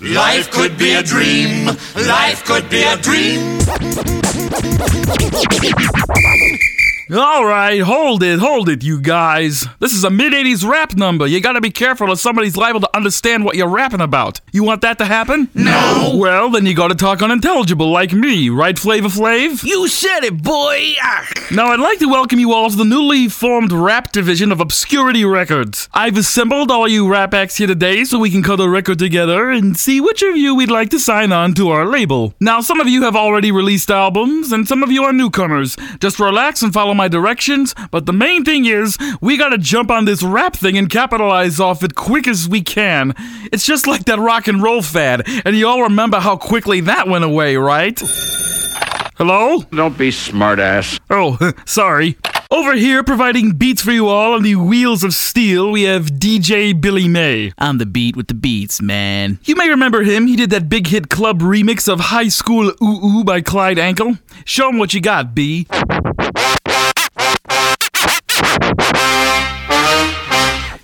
Life could be a dream. Life could be a dream. All right, hold it, hold it, you guys. This is a mid 80s rap number. You gotta be careful or somebody's liable to understand what you're rapping about. You want that to happen? No. Well, then you gotta talk unintelligible like me, right, Flavor Flav? You said it, boy. Now, I'd like to welcome you all to the newly formed rap division of Obscurity Records. I've assembled all you rap acts here today so we can cut a record together and see which of you we'd like to sign on to our label. Now, some of you have already released albums, and some of you are newcomers. Just relax and follow my directions, but the main thing is, we gotta jump on this rap thing and capitalize off it quick as we can. It's just like that rock and roll fad, and you all remember how quickly that went away, right? Hello? Don't be smartass. Oh, sorry. Over here, providing beats for you all on the Wheels of Steel, we have DJ Billy May. I'm the beat with the beats, man. You may remember him. He did that big hit club remix of High School Ooh Ooh by Clyde Ankle. Show him what you got, B.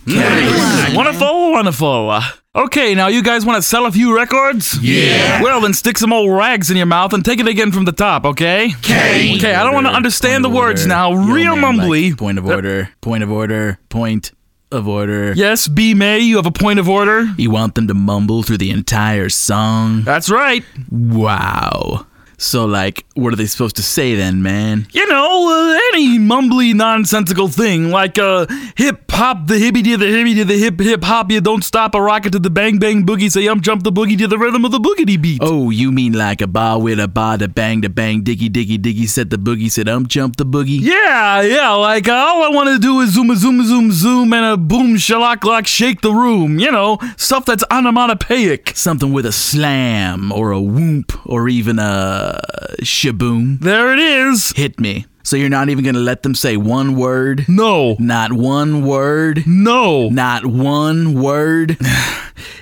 Nice. Wonderful, wonderful. Okay, now you guys want to sell a few records? Yeah. Well, then stick some old rags in your mouth and take it again from the top, okay? Okay. Okay, I don't want to understand the words now. Real mumbly. point of order. Point of order. Point of order. Yes, B. May, you have a point of order? You want them to mumble through the entire song? That's right. Wow. So, like, what are they supposed to say then, man? You know, uh, any mumbly, nonsensical thing, like uh, hip hop, the hippie to the hippie to the hip hip hop, you don't stop a rocket to the bang bang boogie, say um jump the boogie to the rhythm of the boogity beat. Oh, you mean like a ba with a ba da bang da bang diggy diggy diggy said the boogie said um jump the boogie? Yeah, yeah, like uh, all I want to do is zoom a zoom a zoom zoom and a boom shalak lock shake the room. You know, stuff that's onomatopoeic. Something with a slam or a whoomp or even a shaboom. There it is. Hit me. So you're not even gonna let them say one word? No, Not one word? no. Not one word?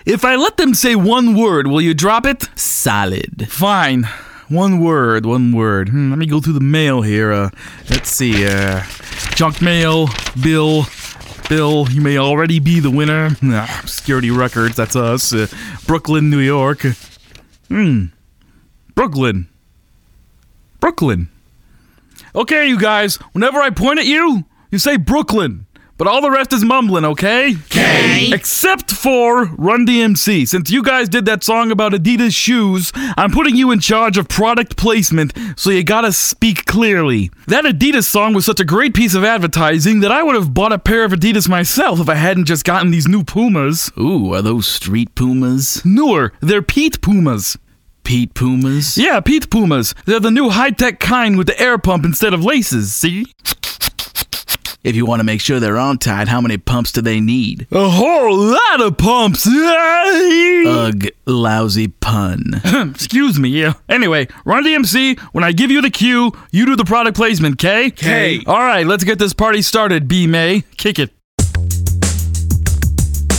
If I let them say one word, will you drop it? Solid. Fine. One word, one word. Hmm, let me go through the mail here. Uh, let's see. Uh, junk mail, Bill. Bill, you may already be the winner. Ah, Obscurity Records, that's us. Uh, Brooklyn, New York. Hmm. Brooklyn. Brooklyn. Okay, you guys, whenever I point at you, you say Brooklyn. But all the rest is mumbling, okay? Okay. Except for Run DMC. Since you guys did that song about Adidas shoes, I'm putting you in charge of product placement, so you gotta speak clearly. That Adidas song was such a great piece of advertising that I would have bought a pair of Adidas myself if I hadn't just gotten these new Pumas. Ooh, are those street pumas? Newer, they're Pete Pumas. Pete pumas? Yeah, Pete Pumas. They're the new high tech kind with the air pump instead of laces, see? If you want to make sure they're on tight, how many pumps do they need? A whole lot of pumps. Ugh, lousy pun. Excuse me, yeah. Anyway, Run DMC, when I give you the cue, you do the product placement, K? K. All right, let's get this party started, B May. Kick it.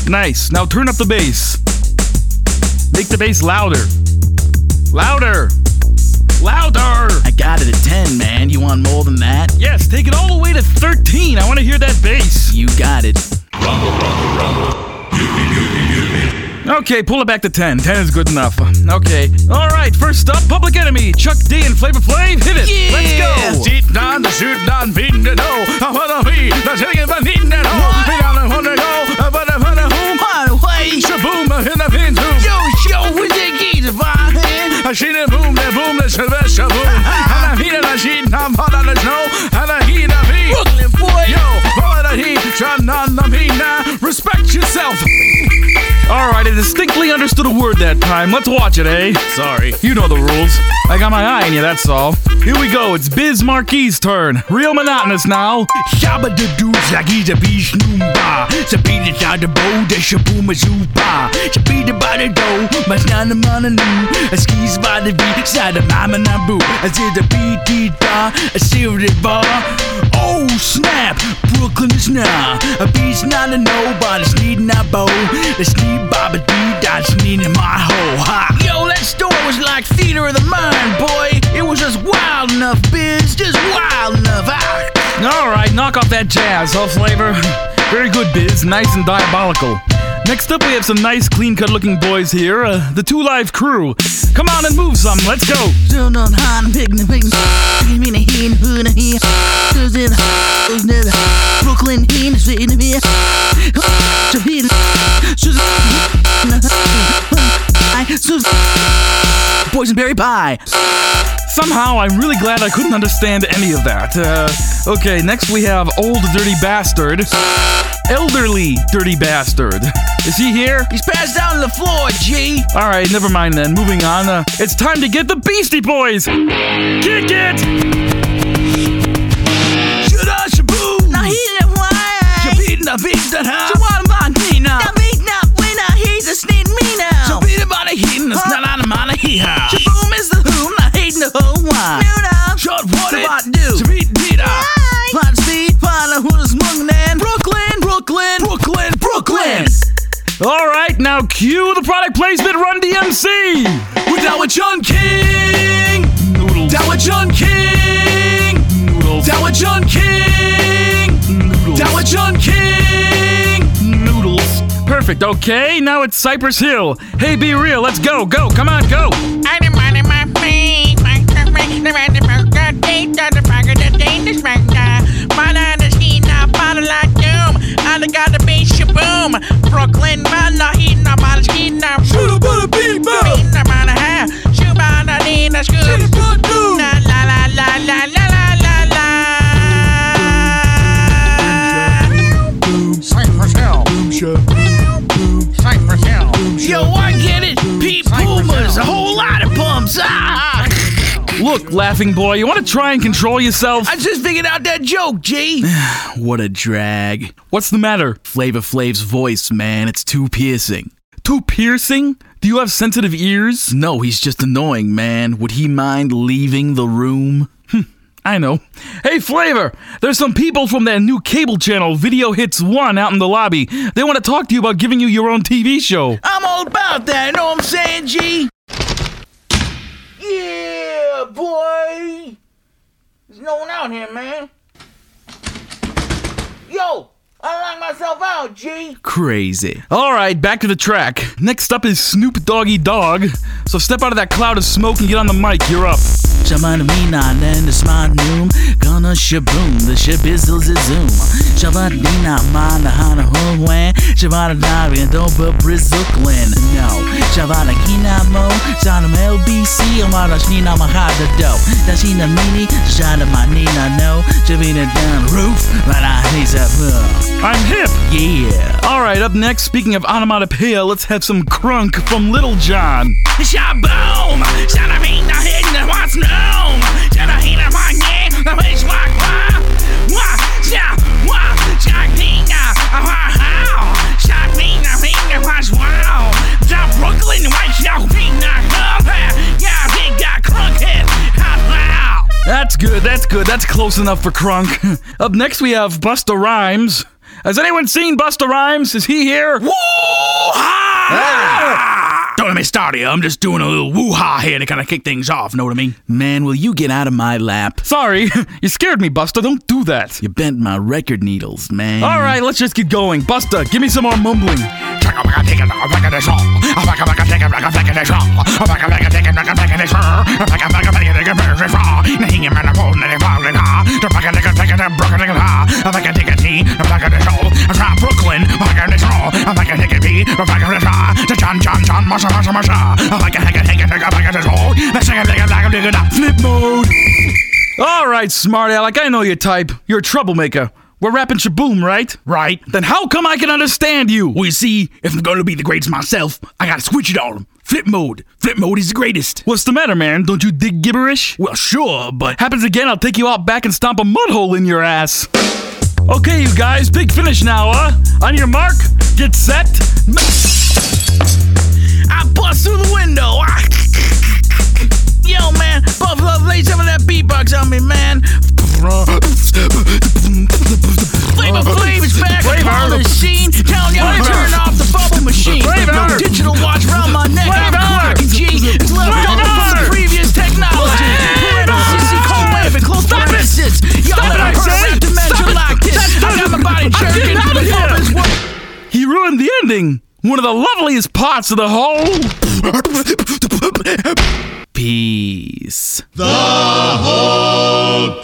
Nice. Now turn up the bass. Make the bass louder. Louder. Louder. I got it at 10, man. You want more than that? Yes, take it all the way to 13. I want to hear that bass. You got it. Rumble, rumble, rumble. Okay, pull it back to 10. 10 is good enough. Okay. All right, first up, Public Enemy, Chuck D and Flavor Flav. Hit it. Yeah. Let's go. Deep down shoot down beating the dough. I wanna be the chicken but needing it all. We down the wanna go, I the boom, the boom, the silver shaboom. And I heat it, I see it, I'm hot All right, I distinctly understood a word that time. Let's watch it, eh? Sorry. You know the rules. I got my eye on you, that's all. Here we go. It's Biz Markie's turn. Real monotonous now. Shabba the dudes like he's a beast noomba. Sabine inside the bow, the shaboom a zuba. Sabine by the dough, mas nana mana nu. A skis by the beat, side of mama nabu. I see the beat da, a serious bar. Oh snap, Brooklyn is now. A beast not a nobody's needing a bow. It's need Baba D, that's needing my hoe. Ha! Yo, that store was like theater of the mind, boy. It was just wild enough, biz. Just wild enough. Ah. All right, knock off that jazz, all Flavor? Very good, Biz. Nice and diabolical. Next up, we have some nice, clean cut looking boys here. Uh, the Two Live crew. Come on and move some. Let's go. Brooklyn, here. Japan, Susan, Susan, Boysenberry Pie. Somehow, I'm really glad I couldn't understand any of that. Uh, okay, next we have Old Dirty Bastard. Elderly Dirty Bastard. Is he here? He's passed out on the floor, G. Alright, never mind then. Moving on. Uh, it's time to get the Beastie Boys! Kick it! Shoulda, shaboo. Now he's a why. Beating the beat that ha. Shawan Bantina. The big nut winner, he's a sneak me So now. beat it by the heat and it's not on the mind of hee ha. Shaboom is the whom, I hate the whole one. Muda. Short what Alright, now cue the product placement Run DMC! We're down with John King. Noodles. Down with John King. Noodles. Down with John King. Noodles. Down with John King. Noodles. Perfect. Okay, now it's Cypress Hill. Hey, be real. Let's go. Go. Come on, go. ain't about no Look, laughing boy, you want to try and control yourself? I just figured out that joke, G. what a drag. What's the matter? Flavor Flav's voice, man, it's too piercing. Too piercing? Do you have sensitive ears? No, he's just annoying, man. Would he mind leaving the room? Hm, I know. Hey, Flavor, there's some people from that new cable channel, Video Hits 1, out in the lobby. They want to talk to you about giving you your own TV show. I'm all about that, you know what I'm saying, G? Yeah, boy. There's no one out here, man. Yo, I locked myself out, G. Crazy. All right, back to the track. Next up is Snoop Doggy Dogg. So step out of that cloud of smoke and get on the mic. You're up. Shabana mina and it's my noom. Gonna shaboom, the shabizzles is zoom. Shabana mana hana huwan. Shabana nabi and don't but Brooklyn. No. もザナム LBC おまらしに生肌ドだしなみにザナマニナのジュビナダンルーフマラヒザム I'm hip! Yeah! Alright, up next, speaking of onomatopoeia, let's have some crunk from Little John. Shaboom! Shana mean hidden what's known! Good, that's close enough for crunk. up next, we have Busta Rhymes. Has anyone seen Busta Rhymes? Is he here? Woo-ha! Ah! Don't let me start here. I'm just doing a little woo-ha here to kind of kick things off. Know what I mean? Man, will you get out of my lap? Sorry, you scared me, Busta. Don't do that. You bent my record needles, man. All right, let's just get going. Busta, give me some more mumbling. Masha, Masha, Masha. Flip mode. All right, smart aleck, I know your type. You're a troublemaker. We're rapping Shaboom, right? Right. Then how come I can understand you? Well, you see, if I'm gonna be the greatest myself, I gotta switch it on. Flip mode. Flip mode is the greatest. What's the matter, man? Don't you dig gibberish? Well, sure, but Happens again, I'll take you out back and stomp a mud hole in your ass. Okay, you guys, big finish now, huh? On your mark, get set. I bust through the window. Ah. Yo, man, Buffalo, lay some of that beatbox on me, man. Flavor Flav is back Flavor. on the scene. The loveliest parts of the whole. Peace. The whole